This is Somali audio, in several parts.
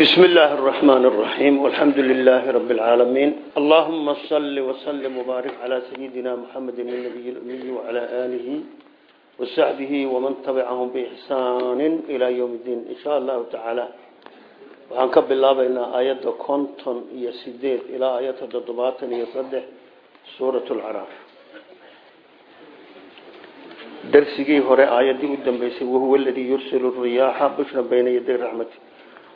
بسم الله الرحمن الرحيم والحمد لله رب العالمين اللهم صل وسلم وبارك على سيدنا محمد النبي الأمي وعلى آله وصحبه ومن تبعهم بإحسان إلى يوم الدين إن شاء الله تعالى وعنكب الله بين آيات كونتون يسيدين إلى آيات الضباط يصدح سورة العراف درسي هوري آيات دي قدام بيسي وهو الذي يرسل الرياح بشرا بين يدي رحمته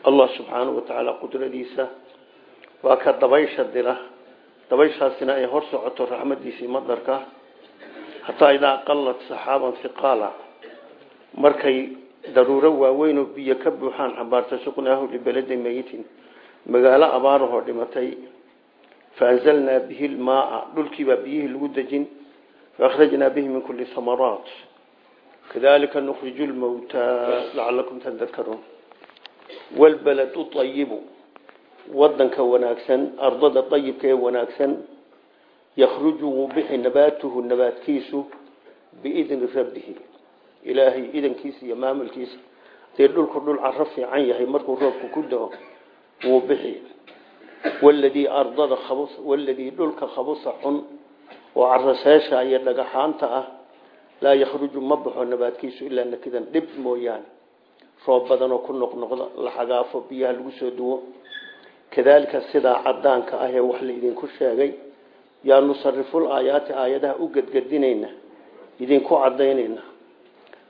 allah subxaanahu watacaala qudradiisa waa ka dabaysha dira dabayshaasina ay hor socoto raxmadiisii madarka hataa idaa qallat saxaaban hiqaala markay daruuro waaweyn oo biyo ka buuxaan xambaarta suqnaahu libeladin meyitin magaalo abaarahoo dhimatay. Faanzalnaa bihi lmaaa dhulkiibaa biyihii lagu dejin. Faakhrajnaa bihi min kuli samaraat. Kadalika nukhriju lmawtaa lacalakum tadakaruun walbaladu ayibu wadanka wanaagsan ardada ayibka ee wanaagsan yakhruju wuu bixi nabaatuhu nabaadkiisu biidni rabbihi ilaahay idankiisa iyo maamulkiisa dee dhulku dhul caro fiican yahay markuu roobku ku dao wuu bixi waladii ardada waladii dhulka khabusa xun oo caraseesha iyo dhagaxaanta ah laa yakhruju ma baxo nabaadkiisu ilaa nakidan dhib roob badan oo ku noqnoqda la xagaafo biyaha lagu soo duwo. Kadaalika sidaa cadaanka ah ee wax la idinku sheegay yaa nusariful aayaati aayadaha u gadgadinayna idinku cadaynayna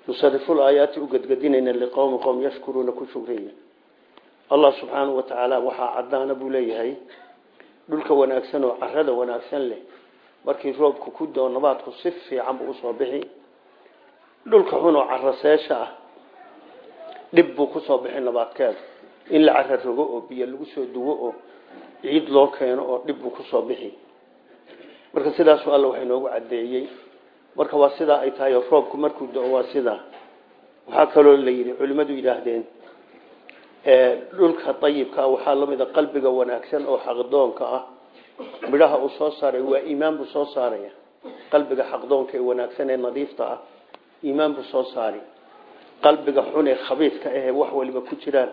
nusariful aayaati u gadgadinayna liqowmi qowm yashkuruuna ku shugraya allah subxaanahu watacaala waxaa cadaana buu leeyahay dhulka wanaagsan oo carada wanaagsan leh. Markii roobku ku doo nabaadku si fiican buu u soo bixi. Dhulka xun oo caraseesha ah dhib buu ku soo bixi nabaadkeeda in la cara rogo oo biyo lagu soo duwo oo ciid loo keeno oo dhib buu ku soo bixi. Marka sidaasu alla wax inoogu cadeeyey marka waa sidaa ay tahay oo roobku markuu do waa sidaa waxaa kaloo la yidhi culimmadu yidhaahdeen dhulka ayibkaa waxaa lamida qalbiga wanaagsan oo xaqdoonka ah. Midhaha uu soo saaray waa iimaan buu soo saaraya. Qalbiga xaqdoonka ee wanaagsan ee nadiifta ah iimaan buu soo saari qalbiga xun ee khabiidka ahee wax waliba ku jiraan.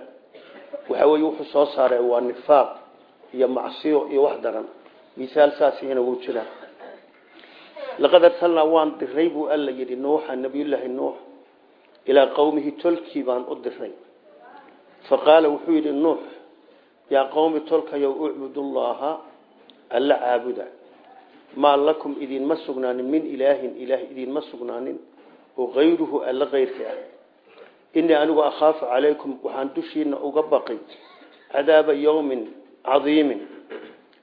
Waxa weye wuxuu soo saaray waa nifaaq iyo macsiyo iyo wax daran. Misaal saasihina wuu jiraa. Laqad arsalnaa waan diray buu alla yidhi nuuxa nabiyullaahi nuux ilaa qowmihi tolkii baan u diray fa qaala wuxuu yidhi nuux yaa qowmi tolkayow ucbudullaaha alla caabuda. Maa lakum idinma sugnaanin min ilaahin ilaah idinma sugnaanin oo kayruhu alla kayrka ah inii anigu akhaafu calaykum waxaan dushiina uga baqay cadaaba yowmin cadiimin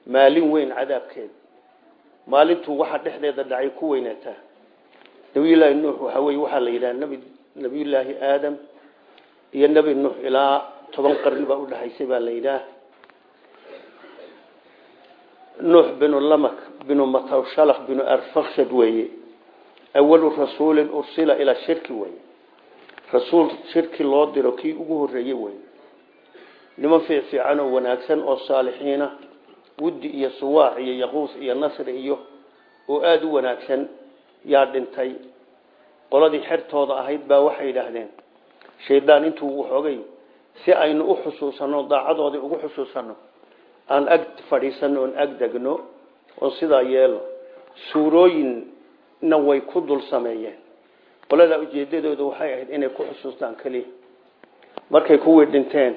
maalin weyn cadaabkeed. Maalintuu waxa dhexdeeda dhacay ku weynaataa nabiyullaahi nuux waxaa weye waxaa la yidhaha nbi nabiyullaahi aadam iyo nebi nuux ilaa toban qarni baa udhexaysay baa la yidhaah. Nuux binu lamak binu matawshalak binu arfakshad weeye. Awalu rasuulin ursila ilaa shirki weye rasuul shirki loo diro kii ugu horeeyey wey niman fiicfiican oo wanaagsan oo saalixiina wuddi iyo suwaac iyo yaquus iyo nasri iyo oo aada u wanaagsan yaa dhintay. Qoladii xertooda ahayd baa waxay yidhaahdeen shaydaan intuu waxoogay si aynu u xusuusanno daacadoodii ugu xusuusanno aan ag fadhiisanno oon ag degno oon sidaa yeelo suurooyinna way ku dul sameeyeen qoladaa ujeedadooda waxay ahayd inay ku xusuustaan keliya markay kuwii dhinteen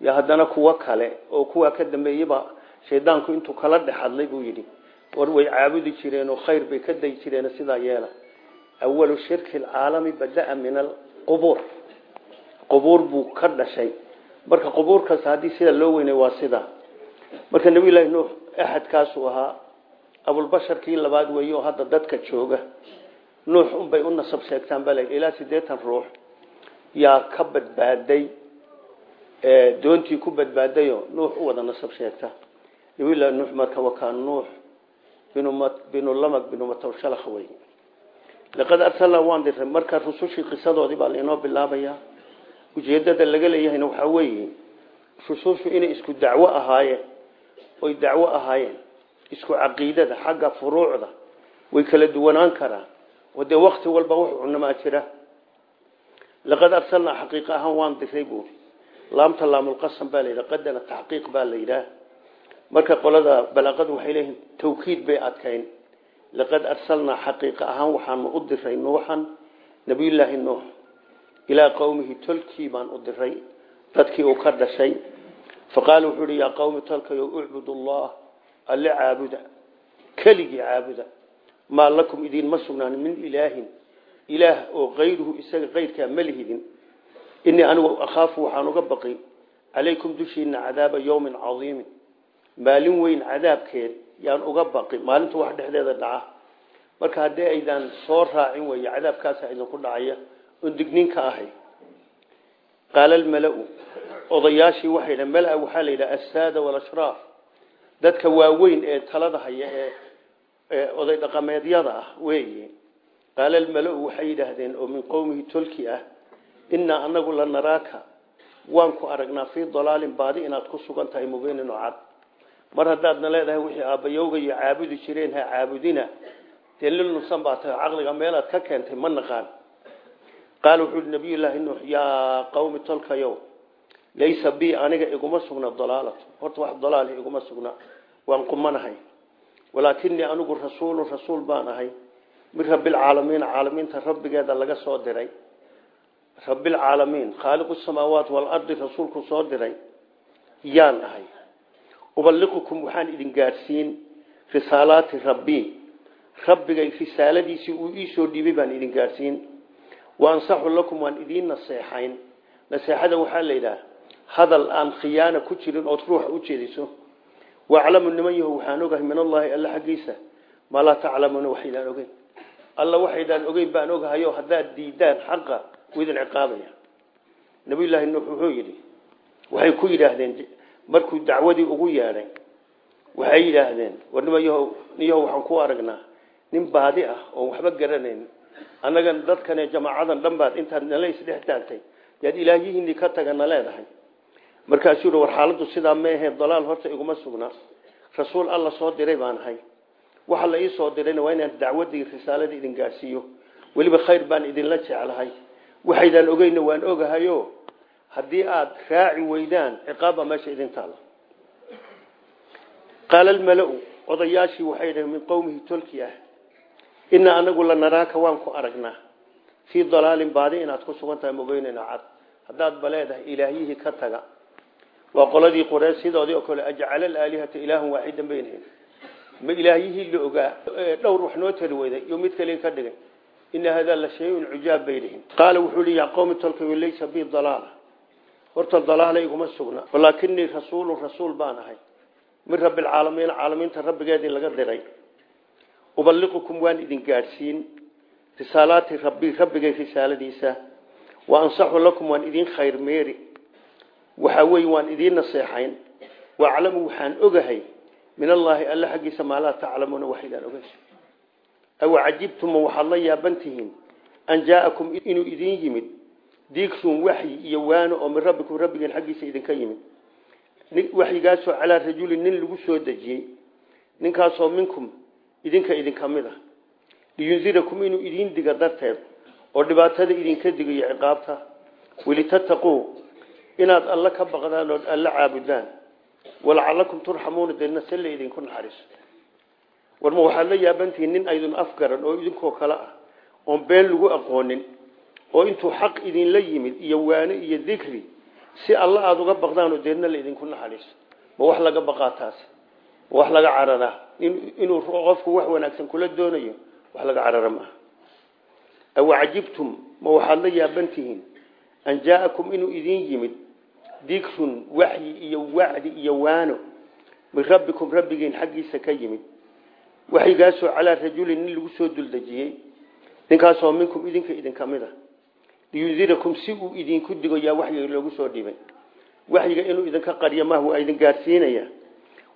yo haddana kuwo kale oo kuwaa ka dambeeyaba shaydaanku intuu kala dhex hadlay buu yidhi war way caabudi jireen oo khayr bay ka dayi jireen sidaa yeela. Awalu shirki alcaalami bada-a min alqubuur qubuur buu ka dhashay. Marka qubuurkaas haddii sida loo weynay waa sidaa marka nabiyullaahi nuux axadkaasuu ahaa abulbasharkii labaad weeye oo hadda dadka jooga nuux unbay u nasab sheegtaan layidhi ilaa siddeetan ruux. Yaa ka badbaaday doontii ku badbaadayoo nuux u wada nasab sheegta nabiyullaahi nuux marka wakaa nuux binu lamag binu matawshalakh wey. Laqad arsalnaa waan diray marka rusushii qisadoodii baa lainoo bilaabayaa ujeedada laga leeyahayna waxaa weeye rusushu inay isku dacwo ahaayeen oy dacwo ahaayeen isku caqiidada xagga furuucda way kala duwanaan karaan oo dee wakti walba wax cunamaa jira. Laqad arsalnaa xaqiiqa ahaan waan diray buuri laamta laamulqasam baa la yidhaha qadana taxqiiq baa la yidhaah marka qolada balaaqadu waxay leeyihiin tawkiid bay adkayn. Laqad arsalnaa xaqiiqa ahaan waxaanu u diray nuuxan nabiyullaahi nuux. Ilaa qowmihi tolkii baan u diray dadkii uu ka dhashay. Faqaala wuxuu uhi yaa qowmi maa lakum idiinma sugnaan min ilaahin ilaah oo kayruhu isaga kayrkaa ma lihidin. Inii anigu akhaafu waxaan uga baqi calaykum dushiina cadaaba yowmin cadiimin. Maalin weyn cadaabkeed yaan uga baqi maalinta wax dhexdeeda dhaca. Marka haddii aydaan soo raacin weeye cadaabkaasa idinku dhacaya. Oon digniinka ahay. Qaala almala-u odayaashii waxay dha mala waxaa la yidhaha assaada walashraaf. Dadka waaweyn ee talada haya oday dhaqameedyada ah weeye. Qaala almala-u waxay yidhaahdeen oo min qowmihi tolki ah innaa anagu la naraaka. Waan ku aragnaa fii dalaalin baadi inaad ku sugan tahay mubiinin cad. Mar haddaadna leedahay wixii aabbayowga iyo caabudi jireen ha caabudina. Dee lil nusan baa tahay caqliga meelaad ka keentay ma naqaan. Qaala wuxuu uhi nabiyullaahi nuux yaa qawmi tolkayow laysa bi aniga iguma sugna dalaalatu horta wax dalaali iguma sugna. Waan qumanahay walaakinii anigu rasuulun rasuul baan ahay. Min rabbilcaalamiin caalamiinta rabbigeeda laga soo diray. Rabbilcaalamiin khaaliqu samaawaat waalardi rasuulku soo diray. Yaan ahay. Ubaliqukum waxaan idin gaadhsiin risaalaati rabbii rabbigay risaaladiisii uu iisoo dhiibay baan idin gaadhsiin. Wa ansaxu lakum waan idiin naseexayn. Naseexada waxaa la yidhaha hadal aan khiyaana ku jirin ood ruuxa u jeediso waaclamu niman yahu waxaan ogahay min allaahi alla xaggiisa maa laa taclamuuna waxaydaan ogeyn. Alla waxaydaan ogeyn baan ogahayo haddaad diidaan xaqa u idin ciqaabaya. Nabiyullaahi nuux wuxuu yidhi waxay ku yidhaahdeen markuu dacwadii ugu yeedhay waxay yidhaahdeen war nimanyaho niyaho waxaan ku aragnaa nin baadi ah oon waxba garanayn annagan dadkane jamaacadan dhan baad intaad nalays dhex taagtay yaad ilaahyihiinii ka tagana leedahay markaasuu war xaaladdu sidaa ma ahee dalaal horta iguma sugna. Rasuul alla soo diray baan ahay. Waxa la ii soo dirayna waa inaan dacwaddii risaaladii idin gaadhsiiyo weliba khayr baan idinla jeclahay. Waxaydaan ogeyna waan ogahayo. Haddii aada raaci weydaan ciqaabbaa meesha idin taalla. Qaala almala-u odayaashii waxay dhaheen min qowmihi tolki ah inaa anagu la naraaka waan ku aragnaa. Fii dalaalin baadi inaad ku sugan tahay mogeynayna cad. Haddaad ba leedahay ilaahyihii ka taga waa qoladii qoree sidoodii oo kale ajcala alaalihata ilaahan waaxidan baynahin ma ilaahyihii la ogaa? Dhowr wax noo tari weyday iyo mid kale ka dhigay. Ina hadaa la shay-un cujaab bay dhihin qaala wuxuu li yaa qowmi tolkayo laysa bi dalaala. Horta dalaala iguma sugna. Walaakinii rasuulun rasuul baan ahay. Min rabbilcaalamiin caalamiinta rabbigeedii laga diray. Ubaliqukum waan idin gaadhsiin. Risaalaati rabbi rabbigay risaaladiisa. Wa waxa weeye waan idiin naseexayn. Waaclamu waxaan ogahay min allaahi alla xaggiisa maa laa taclamuuna waxaydaan ogeysa aw cajibtuma waxaad la yaabantihiin an jaa'akum inuu idin yimid diigrun waxyi iyo waano oo min rabbikum rabbigeen xaggiisa idinka yimid. Waxyigaasoo calaa rajulin nin lagu soo dejiyey ninkaasoo minkum idinka idinka mid a liyundirakum inuu idin diga darteed oo dhibaatada idinka digayo ciqaabta. Welitattaquu inaad alla ka baqdaan ood alla caabudaan. Walacalakum turxamuuna deedna se la idinku naxariiso warma waxaad la yaabantihiin nin aydun afgaran oo idinkoo kale ah oon been lagu aqoonin oo intuu xaq idinla yimid iyo waano iyo dikri si alla aada uga baqdaan oo deedna la idinku naxariiso ma wax laga baqaa taasi ma wax laga cararaa inuu qofku wax wanaagsan kula doonayo wax laga carara maaha aw cajibtum ma waxaad la yaabantihiin an jaa'akum inuu idin yimid dikrun waxyi iyo wacdi iyo waano. Min rabbikum rabbigiin xaggiisa ka yimid. Waxyigaasoo calaa rajulin nin lagu soo duldejiyey. Ninkaasoo minkum idinka idinka mid a liyundirakum si uu idinku digo yaa waxyiga loogu soo dhibay. Waxyiga inuu idinka qaryo maaha waa idin gaadhsiinaya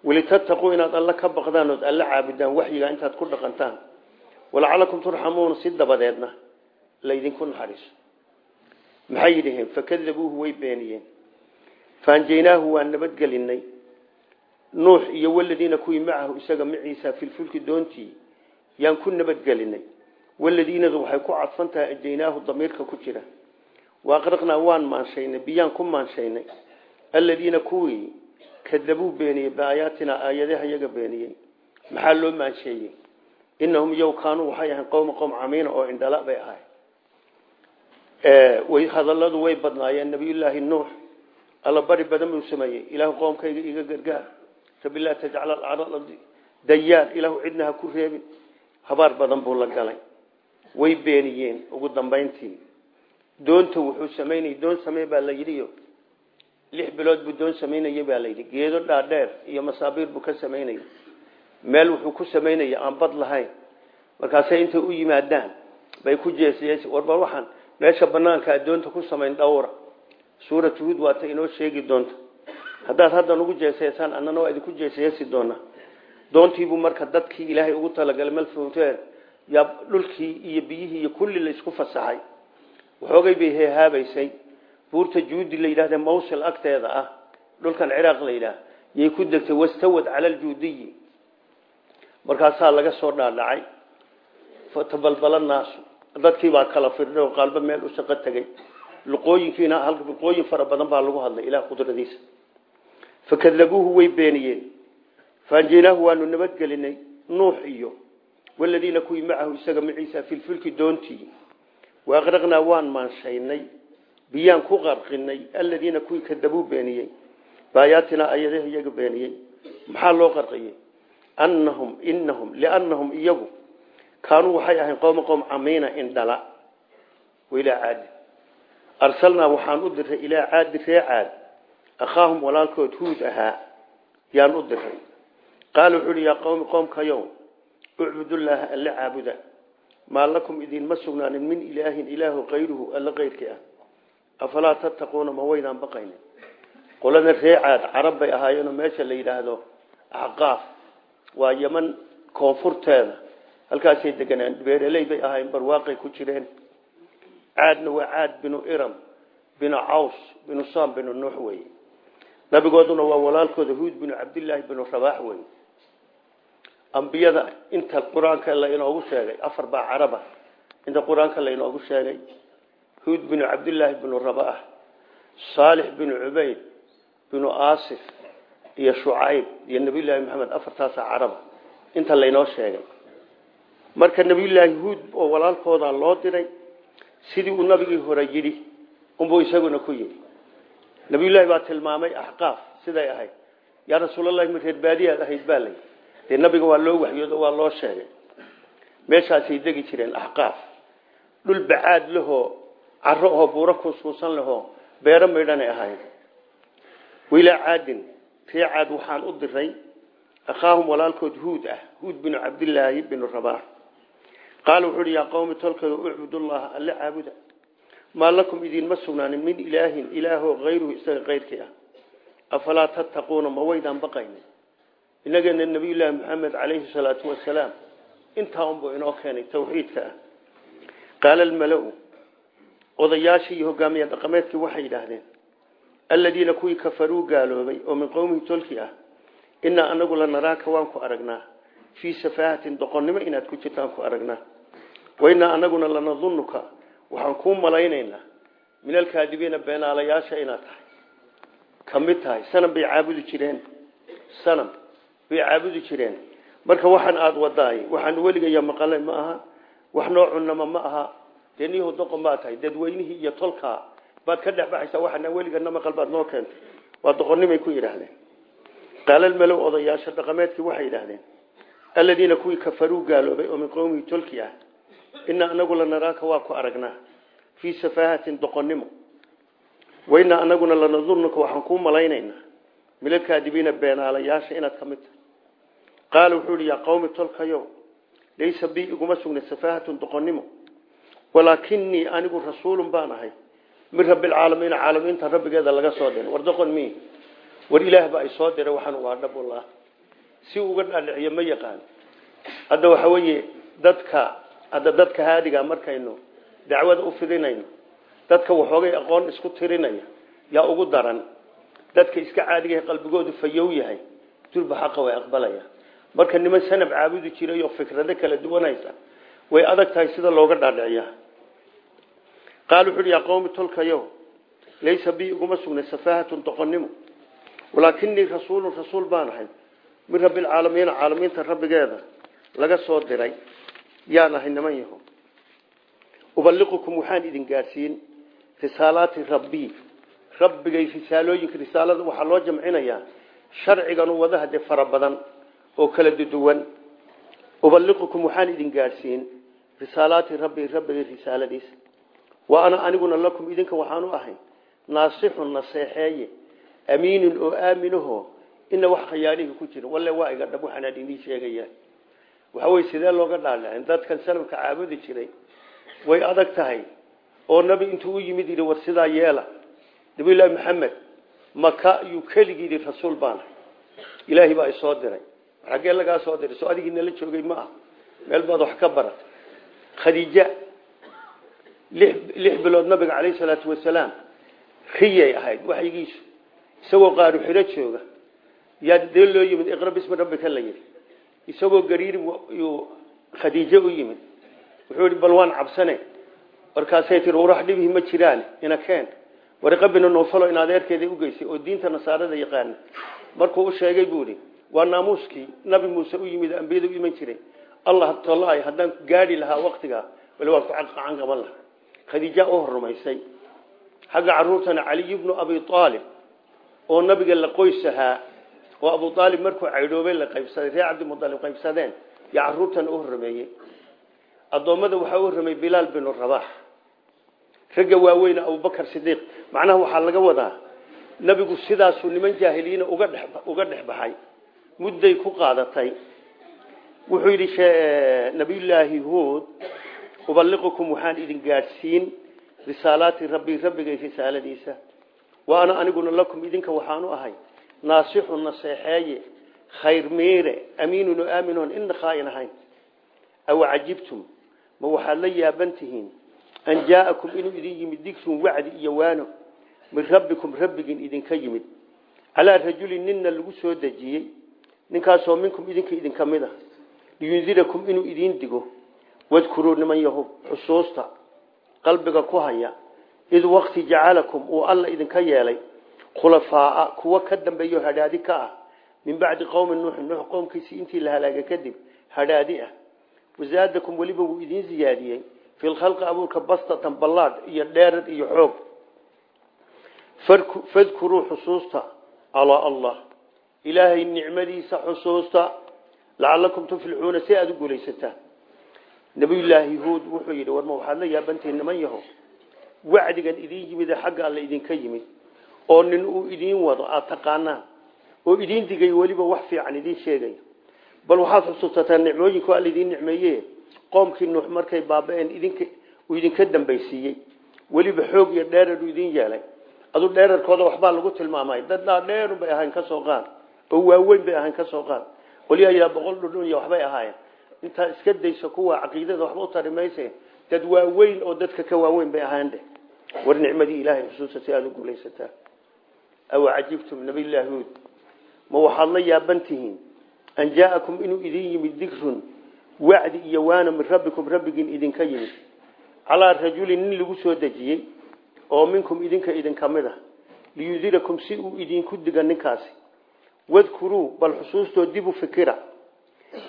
welitattaquu inaad alla ka baqdaan ood alla caabudaan waxyiga intaad ku dhaqantaan. Walacalakum turxamuuna si dabadeedna laydinku naxariiso maxay fakadabuuhu way beeniyeen faanjaynaahu waan nabadgelinay nuux iyo waladiina kuwii macahu isaga maciisa filfulki doontii yaan ku nabadgelinay waladiinadu waxay ku cadfan tahay ajaynaahu damiirka ku jira. Waaqraqnaa waan maanshaynay biyaan ku maanshaynay. Aladiina kuwii kadabuu beeniyey biaayaatina aayadaha iyaga beeniyey. Maxaa loo maansheeyey? Inahum yow kaanuu waxay ahayn qowma qowm camiina oo indhala bay ahay way hadalladu way badnaayeen nabiyullaahi alla bari badan buu sameeyey. Ilaahu qoomkayga iga gargaar. Rabbi laa tajcal alcaradi dayaal ilaahu cidna ha ku reebin. Habaar badan buu la galay. Way beeniyeen. Ugu dambayntii doonta wuxuu samaynayay doon samey baa la yidhiyo lix bilood buu doon samaynaya baa la yidhi. Geedo dhaadheer iyo masaabiir buu ka samaynayay meel wuxuu ku samaynaya aan bad lahayn. Markaasay intay u yimaadaan bay ku jeesyeesi warba waxaan suurat huud waata inoo sheegi doonta. Haddaad hadda nugu jeeseysaan annana waa idinku jeeseesi doonaa doontiibuu marka dadkii ilaahay ugu talagalay malfowteer yaa dhulkii iyo biyihii iyo kulli la isku fasaxay. Waxoogay bay heehaabaysay. Buurta juudi la yidhahda mawsil agteeda ah dhulkan ciraaq la yidhaah yay ku degtay wastawad cala aljuudiyi markaasaa laga soo dhaadhacay. Fatabalbala naasu dadkii baa kala firdhay oo qaalba meel u shaqo tegey luqooyinkiina luqooyin fara badan baa lagu hadlay ilaah qudradiisa. Fakadabuuhu way beeniyeen. Faanjeynaahu waanu nabadgelinay nuux iyo waladiina kuwii macahu isaga maciisa filfilki doontii. Waaqraqnaa waan maanshaynay biyaan ku qarqinay aladiina kuwii kadabuu beeniyey. Baayaatinaa ayadaha iyaga beeniyey. Maxaa loo qarqiyey anahum inahum liannahum iyagu kaanuu waxay ahayn qowma qowm camiina indhala wailaa caadi arsalnaa waxaan u diray ilaa caadi ree caad akhaahum walaalkood huud ahaa yaan u diray qaala wuxuu uhi yaa qowmi qoomkayow ucbudullaaha alla caabuda. Maa lakum idinma sugnaanin min ilaahin ilaahu kayruhu alla kayrkii ah. Afalaa tattaquuna ma waydaan baqaynin. Qolada ree caad carab bay ahaayeenoo meesha la yidhaahdo axqaaf waa yeman koonfurteeda. Halkaasay deganaan beeraley bay ahaayeen barwaaqay ku jireen caadna waa caad binu iram binu caws binu sam binu nuux wey. Nabigooduna waa walaalkooda huud binu cabdillaahi binu rabaax wey. Ambiyada inta qur'aanka la inoogu sheegay afar baa caraba inta qur'aanka la inoogu sheegay huud binu cabdillaahi binu rabaax saalix binu cubayd binu aasif iyo shucayb iyo nabiyullaahi maxamed afartaasaa caraba inta laynoo sheegay. Marka nabiyullaahi huud oo walaalkooda loo diray sidii uu nabigii hore yidhi unbuu isaguna ku yidhi. Nabiyullaahi baa tilmaamay axqaaf siday ahayd. Yaa rasuulallahi ma reer baadiyaad ahayd baa lay dee nabiga waa loo waxyoodo waa loo sheegay. Meeshaasay degi jireen axqaaf dhul bacaad lahoo caro oo buuro kuuskuusan lahoo beero maydhanay ahayd. Wailaa caadin ree caad waxaan u diray akhaahum walaalkood huud ah huud binu cabdillaahi binu rabaax qaala wuxuu uhi yaa qowmi tolkada ucbudullaha alle caabuda. Maa lakum idinma sugnaanin min ilaahin ilaahoo hayruhu isaga kayrkii ah. Afalaa tattaquuna ma waydaan baqayni? Inageena nabiyullaahi maxamed calayhi salaatu wasalaam intaa unbuu inoo keenay tawxiidka ah. Qaala almala-u odayaashii iyo hogaamiye dhaqameedkii waxay yidhaahdeen aladiina kuwii kafaruu gaaloobay oo min qowmihi tolki ah inaa anagu la naraaka waan ku aragnaa fii safaahatin doqonnimo inaad ku jirtaan ku aragnaa wainaa anaguna lanadunuka waxaan kuu malaynaynaa min alkaadibiina beenaalayaasha inaad tahay ka mid tahay sanam bay caabudi jireen sanam bay caabudi jireen marka waxaan aada wadaay waxaan weligaya maqalay ma aha wax noo cunama ma aha dee niyahu doqon baa tahay dadweynihii iyo tolkaa baad ka dhex baxaysaa waxaana weligana maqal baad noo aladiina kuwii kafaruu gaaloobay oo min qowmihi tolki ah inaa anagu la naraaka waa ku aragnaa fii safaahatin doqonnimo. Wainaa anaguna lanadunuka waxaan kuu malaynaynaa. Milalkaadibiina beenaalayaasha inaad ka mid tahay. Qaala wuxuu ihi yaa qowmi tolkayow laysa bi iguma sugna safaahatun doqonnimo. Walaakinii anigu rasuulun baan ahay. Min rabbilcaalamiina caalamiinta rabbigeeda laga soo diray war doqon si uga dhaadhiciyo ma yaqaan. Hadda waxa weeye dadka hadda dadka haadiga markaynu dacwada u fidinayno dadka waxoogay aqoon isku tirinaya yaa ugu daran. Dadka iska caadiga qalbigoodu fayow yahay durba xaqa way aqbalaya. Marka niman sanab caabudi jiray oo fikrado kala duwanaysa way adag tahay sida looga dhaadhiciya qaal wuxu uhi yaa qowmi tolkayow laysa bi iguma sugnay safaahatun doqonnimo. Walaakinii rasuulun rasuul baan min rabbi alcaalamiina caalamiinta rabbigeeda laga soo diray yaan ahay niman yaho ubaliqukum waxaan idin gaadhsiin risaalaati rabbii rabbigay risaalooyinka risaalada waxaa loo jamcinayaa sharcigan wadaha dee fara badan oo kala duwan. Ubaliqukum waxaan idin gaadhsiin risaalaati rabbii rabbigay risaaladiisa wa ana aniguna lakum idinka waxaanu ahay naasixun naseexeeye amiinun oo aaminaho ina wax khayaanihii ku jira. Walle waa iga dhab waxaanaan idiin sheegaya waxa wey sidee looga dhaalacin dadkan salafka caabudi jiray way adag tahay. Oo nabi intuu u yimid yidhi war sidaa yeela. Nabiyullaahi maxamed maka yuu keligii yidhi rasuul baana. Ilaahay baa isoo diray. Xaggee lagaa soo diray? Soo adigii nala joogay ma meel baad wax ka barat. Khadiija lix bilood nabiga calayhi salaatu wasalaam riyay ahayd waxyigiisu. Isagoo qaaru xiro jooga yaa dee loo yimid iqra bismi rabbika la yidhi. Isagoo gariiri yuu khadiijo u yimid. Wuxuu yihi bal waan cabsane markaasay tii warax dhibihi ma jiraan ina keen. Wariqabina noofalo in adeerkeeda u geysay oo diinta nasaarada yaqaana markuu u sheegay buu waa naamuuskii nabi muuse u yimid ambiyada u iman jiray. Allah tolay haddaan gaadhi lahaa waktigaa wali waan ku caqacan qaban lahaa. Khadiija u horumaysay xagga caruurtana caliy bnu abi aalib oo nabiga la qoys ahaa oo abu aalib markuu caydhoobay la qaybsaday reer cabdimualib qaybsadeen yaa caruurtana u horrameeyey addoommada waxaa u horramay bilaal binu rabax ragga waaweyne abubakar sidiiq macnaha waxaa laga wadaa nebigu sidaasuu niman jaahiliyiina uga dhex baxay mudday ku qaadatay. Wuxuu yidhi nabiyullaahi huod ubaliqukum waxaan idin gaadhsiin risaalaati rabbii rabbigay risaaladiisa. Wa ana aniguna lakum idinka waxaanu ahay naasixun naseexeeye khayr miire amiinun oo aaminoon ina khaain ahayn. Aw cajibtum ma waxaad la yaaban tihiin an jaa'akum inuu idin yimid digrun wacdi iyo waano min rabbikum rabbigin idinka yimid. Calaa rajulin ninna lagu soo dejiyey ninkaasoo minkum idinka idinka mid a liyundirakum inuu idiin digo wadkuruu niman yahub xusuusta qalbiga ku haya id wakti jacalakum uu alla idinka yeelay khulafaaa kuwa ka dambeeyo hadhaadi ka ah. Min bacdi qowmi nuuxin nuux qowmkiisii intii la halaaga kadib hadhaadi ah. Wasaadakum weliba wuu idiin ziyaadiyey. Fi lkhalqi abuurka bastatan ballaadh iyo dheerad iyo xoog. Fadkuruu xusuusta calaa allah. Ilaahay nicmadiisa xusuusta. Lacalakum tuflixuuna si aada u guulaysataan nabiyullaahi huud wuxuu yidhi warma waxaad la yaabantihin niman yaho wacdigan idiin yimide xagga alle idinka yimid oo nin uu idiin wado aada taqaanaan oo idiin digay weliba wax fiican idiin sheegaya bal waxaad xusuusataa nicmooyinku alla idiin nicmeeye qoomkii nuux markay baaba-een idinka uu idinka dambaysiiyey. Weliba xoog iyo dheerar uu idiin yeelay. Adu dheerarkooda waxbaa lagu tilmaamay. Daddaa dheerun bay ahayn ka soo qaad. Oo waaweyn bay ahayn ka soo qaad. Qolyaha yidhaha boqol dhudhun iyo waxbay ahaayeen. Intaa iska dayso kuwa caqiidada waxba u tari dad waaweyn oo dadka ka waaweyn bay ahayn dheh war nicmadii ilaahay xusuusa u guulaysataa aw cajibtum nabiyllaahi huud ma waxaad la yaaban tihiin an jaa'akum inuu idin yimid digrun wacdi iyo waana min rabbikum rabbigiin idinka yimid calaa rajulin nin lagu soo dejiyey oo minkum idinka idinka mid ah liyudirakum si uu idinku diga ninkaasi wadkuruu bal xusuustoo dib u fikira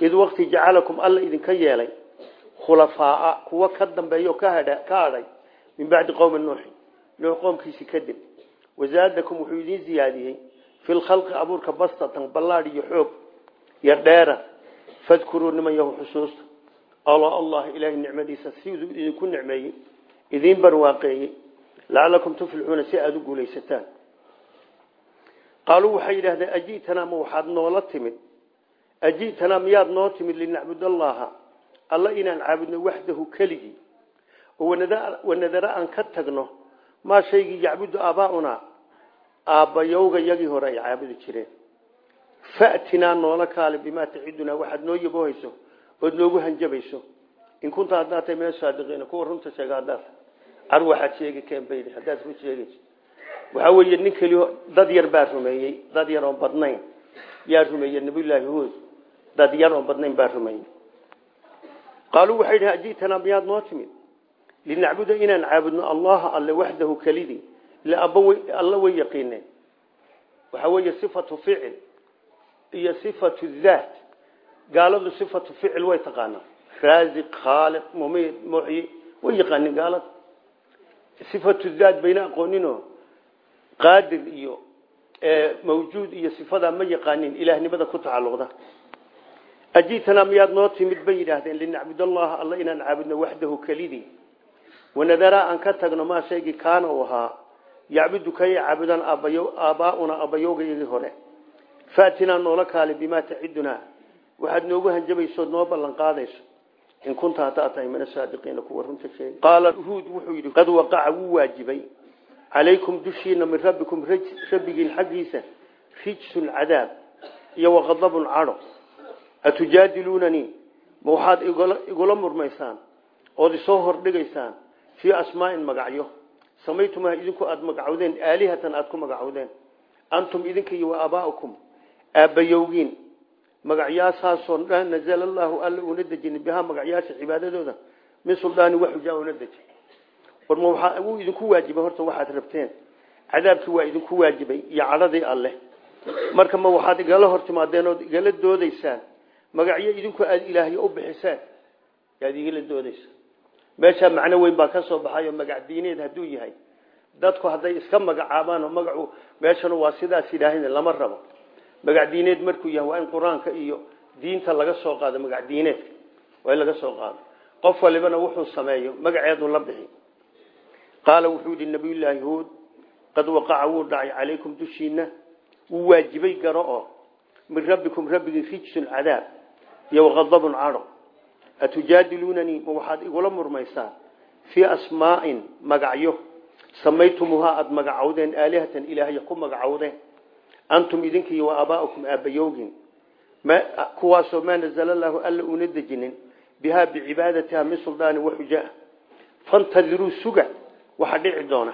id wakti jacalakum alla idinka yeelay khulafaaa kuwa ka dambeeya oo ka hadhay min bacdi qowmi nuuxin nuux qoomkiisi kadib wasaadakum wuxuu idiin ziyaadiyey fi lkhalqi abuurka bastatan ballaadh iyo xoog iyo dheera. Fadkuruu niman yahu xusuusta. Alla allah ilaahay nicmadiisa siduu idinku nicmeeyey idiin barwaaqeeyey. Lacalakum tuflixuuna si aada u guulaysataan. Qaaluu waxay yidhahdeen aji'tanaa ma waxaad noola timid? Aji'tanaa miyaad noo timid linacbud allaha alla inaan caabudno waxdahu keligii. Wanadara aan ka tagno maa shaygii yacbudu aabaaunaa aabbayowga yagii hore ay caabudi jireen. Fa'tinaa noola kaali bimaa tacidunaa waxaad noo yaboohayso ood noogu hanjabayso. In kunta haddaad tahay min asaadiqiina kuwa runta sheega haddaad car waxaad sheegi keen baydi haddaad run sheegayso. Waxaa weeye nin keliyo dad yar baa rumeeyey dad yar oon badnayn. Yaa rumeeyey nabiyullaahi huod dad yar oon badnayn baa rumeeyey. Qaaluu waxay linacbuda inaan caabudno allaha alle waxdahu kelidii ila alla way yaqiineen waxaa weeye sifatu ficil iyo sifatu daat gaaladu sifatu ficil way taqaanaa raasiq khaaliq mumid muxyi way yaqaanin gaalada sifatu daat bayna aqooninoo qaadir iyo mawjuud iyo sifadaa ma yaqaanin ilaahnimada ku tacalluqda ajiitanaa miyaad noo timid bay yidhaahdeen linacbud allaha alla inaan caabudno waxdahu kelidii wanadaraa aan ka tagno maa shaygii kaana u ahaa yacbudu kay caabudaan aabaauna abayowgayagii hore. Faatinaa noola kaali bimaa tacidunaa waxaad noogu hanjabaysood noo ballan qaadayso. In kunta haddaad tahay min asaadiqiina kuwa runta sheegay. Qaala huud wuxuu yidhi qad waqaca wuu waajibay. Calaykum dushiina min rabbikum rabbigiin xaggiisa rijsun cadaab iyo waqadabun cadho atujaadiluunanii ma waxaad igula murmaysaan? Ood isoo hordhigaysaan fii asmaa'in magacyo. Samaytumaa idinku aada magacowdeen aalihatan aada ku magacowdeen. Antum idinka iyo wa aabaa'ukum aabbayowgiin. Magacyaashaasoo nazala allaahu alla uuna dejinin bihaa magacyaasha cibaadadooda. Min suldaani waxujaa una dejin war ma waxaa wuu idinku waajibay horta waxaad rabteen. Cadaabkii waa idinku waajibay iyo cadhadii alleh marka ma waxaad igala hor timaadeen ood igala doodaysaan magacyo idinku aada ilaahyo u bixiseen yaad igala doodaysaan meeshaa macno weyn baa ka soo baxayo magac diineed hadduu yahay. Dadku hadday iska magacaabaan oo magacu meeshanu waa sidaas yidhaaheen lama rabo. Magac diineed markuu yahay waa in qur'aanka iyo diinta laga soo qaado magac diineedka waa in laga soo qaado. Qof walibana wuxuu sameeyo magaceedu la bixi. Qaala wuxuu yidhi nabiyullaahi huud qad waqaca wuu dhacay calaykum dushiina wuu waajibay garo oo min rabbikum rabbigii rijsun cadaab iyo waqadabun cadho atujaadiluunanii ma waxaad igula murmaysaan fii asmaa'in magacyo. Samaytumuhaa aada magacowdeen aalihatan ilaahya ku magacowdeen antum idinkiiyo wa aabaa'ukum aabbayoogin kuwaasoo maa nazala allaahu alla una dejinin. Bihaa bicibaadatiha min suldaani waxujaa fantadiruu suga waxa dhici doona.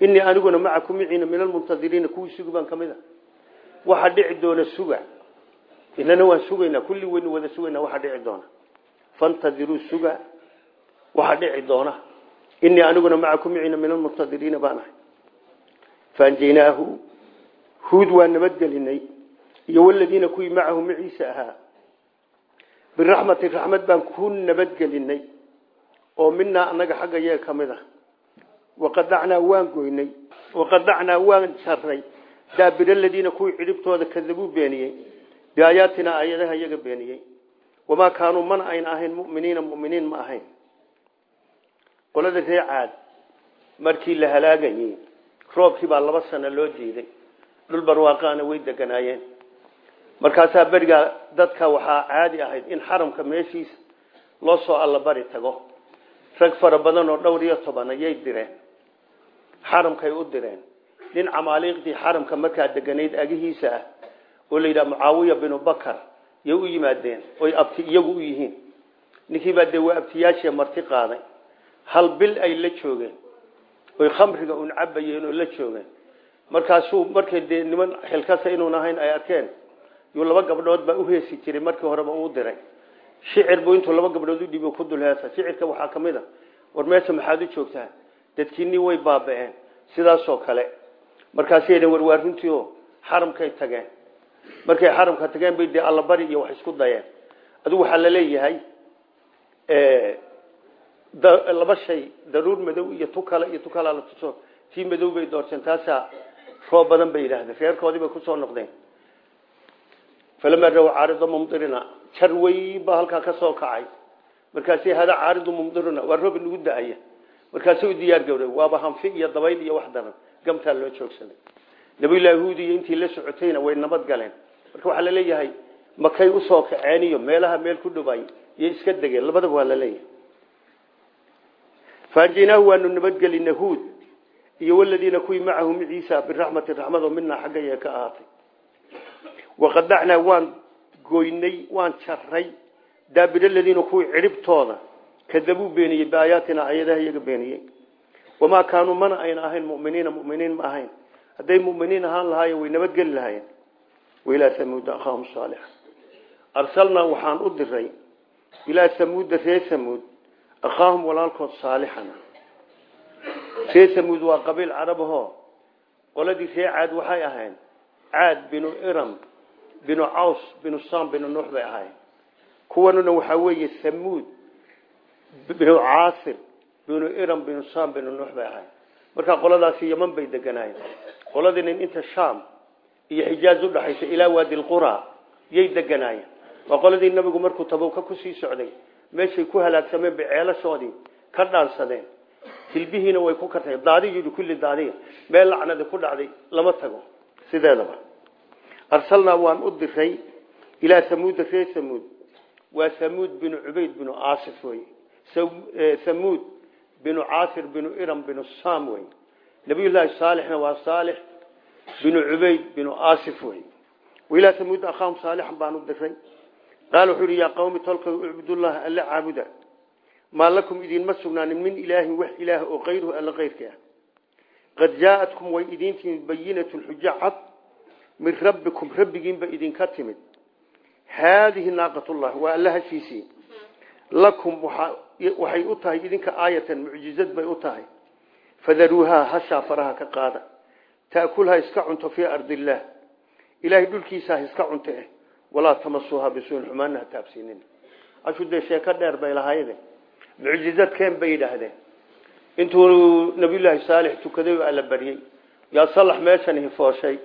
Inii aniguna macakum miciina min almuntadiriina kuwii sugi baan ka mid a waxa dhici doona suga. Inana waan sugaynaa kulli weynu wada sugaynaa waxa dhici doona fantadiruu suga waxa dhici doona inii aniguna macakum miciina min almuntadiriina baan ahay. Faanjaynaahu huud waa nabadgelinay iyo waladiina kuwii macahu maciise ahaa. Biraxmati raxmad baan ku nabadgelinay oo minaa anaga xagga yee ka mid ah. Waqadacnaa waan goynay waqadacnaa waan jaray daabir aladiina kuwii cidhibtooda kadabuu beeniyey biaayaatina aayadaha iyaga beeniyey wamaa kaanuu mana ayna ahayn muminiina muminiin ma ahayn qolada ree caad markii la halaagayey roobkii baa laba sano loo diiday dhul barwaaqaana way deganaayeen markaasaa berigaa dadka waxaa caadi ahayd in xaramka meeshiisa loo soo allabari tago rag fara badan oo dhowr iyo toban ayay direen xaramkay u direen nin camaaliiqdii xaramka markaa deganayd agihiisa ah oo la yidhaha mucaawiya binu bakar yay u yimaadeen oy abti iyagu u yihiin. Ninkiibaa dee waa abtiyaashii marti qaaday. Hal bil ay la joogeen. Oy khamriga un cabayeen oo la joogeen. Markaasuu markay dee niman xilkasa inuun ahayn ay arkeen yuu laba gabdhood baa u heesi jiray markii horeba uu diray. Shicir buu intuu laba gabdhood u dhiibo ku dul heesa. Shicirka waxaa ka a war meesha maxaad u joogtaan dadkiinii way baaba-een. Sidaasoo kale markaasay war waa runtii oo xaramkay tageen markay xaramka tageen bay dee allabari iyo wax isku dayeen. Adigu waxaa la leeyahay laba shay daruur madow iyo tu kale iyo tu kala la tuso. Tii madow bay doorteen taasaa roob badan bay yidhaahdeen. Reerkoodii bay ku soo noqdeen. Falamaa raw caarido mumdirina. Jar weyn baa ka soo kacay. Markaasi hada caaridu mumdirina waa roob nagu da'aya. Markaasi u diyaar gowray waaba hanfi iyo dabayl iyo wax daran. Gamtaa loo joogsaday nabiyullaahi huud iyo intii la socotayna way nabad galeen. Marka waxaa la leeyahay makay u soo kaceen iyo meelaha meel ku dhoway iyo iska degeen labadaba waa la leeyahay faanjaynaahu waanu nabadgelina huud iyo waladiina kuwii macahu maciisa biraxmati raxmad oo minaa xagga yee ka ahaatay. Waqadacnaa waan goynay waan jaray daabir aladiina kuwii cidhibtooda kadabuu beeniyey biaayaatina ayadaha iyaga beeniyey. Wamaa kaanuu mana ayna ahayn muminiina muminiin ma ahayn hadday muminiin ahaan lahaayeen way nabadgeli lahaayeen. Wailaa samuuda akhaahum saalixa arsalnaa waxaan u diray ilaa samuuda ree samuud akhaahum walaalkood saalixana. Ree samuud waa qabiil carabahoo qoladii ree caad waxay ahayn caad binu iram binu caws binu sam binu nuux bay ahaayeen. Kuwanuna waxaa weeye samuud binu caasir binu iram binu markaa qoladaasi yaman bay deganaayeen. Qoladii nin inta sham iyo xijaaz udhaxaysa ilaa waadi lqura yay deganaayeen. Waa qoladii nabigu markuu tabuka ku sii socday meeshay ku halaagsameen bay ceelashoodii ka dhaansadeen. Hilbihiina way ku kartay daadiyi kulli daadiya meel lacnadi ku dhacday lama tago. Sideedaba arsalnaa waan u diray ilaa samuuda reer samuud. Waa samuud binu cubayd binu aasif wey samuud binu caasir binu iram binu sam wey nabiyullaahi saalixna waa saalix binu cubayd binu aasif wey wailaa samuud akhaahum saalixan baan u diray qaal wuxuu yihi yaa qawmi tolkay ucbudullaha alla caabuda. Maa lakum idinma sugnaanin min ilaahin wax ilaah oo kayruhu alla kayrka ah. Qad jaaatkum way idin timid bayinatun xujo cad min rabbikum rabbigiinba idinka timid. Haadihi naaqatullah waa alla hashiisii lakum waxay u tahay idinka aayatan mucjizad bay u tahay. Fadaruuhaa hashaa faraha ka qaada. Ta'kulha iska cunto fii ardillaah ilaahay dhulkiisaa iska cunto eh. Walaa tamasuuha bisuun xumaana ha taabsiinin. Ashu dee dheer bay lahayde mucjizad keen bay yidhaahdeen. Intuu nabiyullaahi saalix tukaday oo alla baryey yaa salax meeshan hifooshay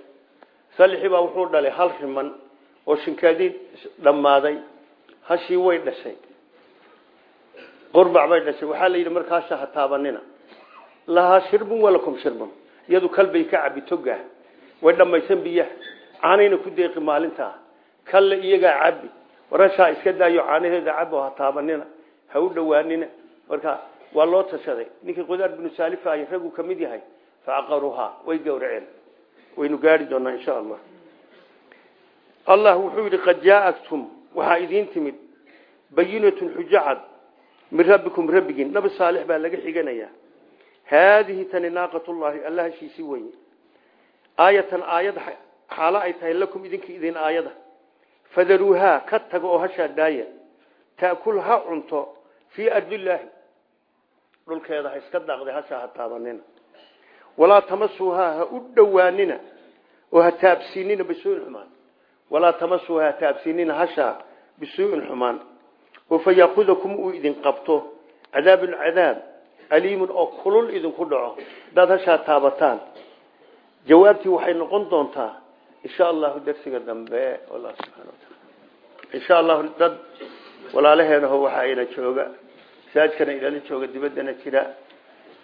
salixii baa wuxuu dhalay hal riman oo shinkaadii dhammaaday. Hashii way dhashay qurbac bay dhashay waxaa la yidhi markaasha ha taabanina lahaa shirbun walakum shirbun iyadu kalbay ka cabi togaah way dhammaysan biyaha caanayna ku deeqi maalintaa kalle iyagaa cabi warashaa iska daayo caanaheeda cabo ha taabanina ha u dhowaanina marka waa loo tashaday ninkii qudaar binu saalifa ay raggu ka yahay facaqaruhaa way gowraceen waynu gaari doonaa insha allah allah wuxuu yidhi qad jaatum waxaa idiin timid bayinatun xujo min rabbikum rabbigiin nabi saalix baa laga xiganayaa. Haadihi tani naaqatullaahi alla hashiisi weye aayatan aayad xaalo ay tahay lakum idinka idin aayada. Fadaruuhaa ka taga oo hashaa daaya. Taakul ha cunto fii ardillaahi. Dhulkeeda ha iska daaqday hashaa ha taabanina. Walaa tamasuuhaa ha u dhowaanina oo ha taabsiinina oo fa yaakudakum uu idin qabto. Cadaabun cadaab aliimun oo kulul idinku dhaco. Hadaad hashaa taabataan jawaabtii waxay noqon doontaa insha allahu darsiga dambe wallah subxana wataala insha allahu dad walaalaheenaho waxa ayna jooga. Masaajkana ilala jooga dibaddana jira.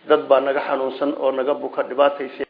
Dad baa naga xanuunsan oo naga buka dhibaataysa